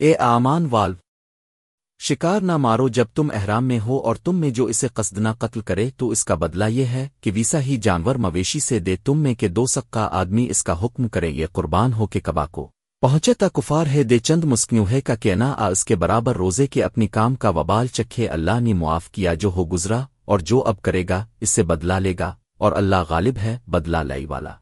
اے آمان والو، شکار نہ مارو جب تم احرام میں ہو اور تم میں جو اسے قصدنا قتل کرے تو اس کا بدلہ یہ ہے کہ ویسا ہی جانور مویشی سے دے تم میں کہ دو سکا آدمی اس کا حکم کرے یہ قربان ہو کے کبا کو۔ پہنچے تا کفار ہے دے چند مسکیوں ہے کا کہنا آ اس کے برابر روزے کے اپنی کام کا وبال چکھے اللہ نے معاف کیا جو ہو گزرا اور جو اب کرے گا اس سے بدلا لے گا اور اللہ غالب ہے بدلا لائی والا۔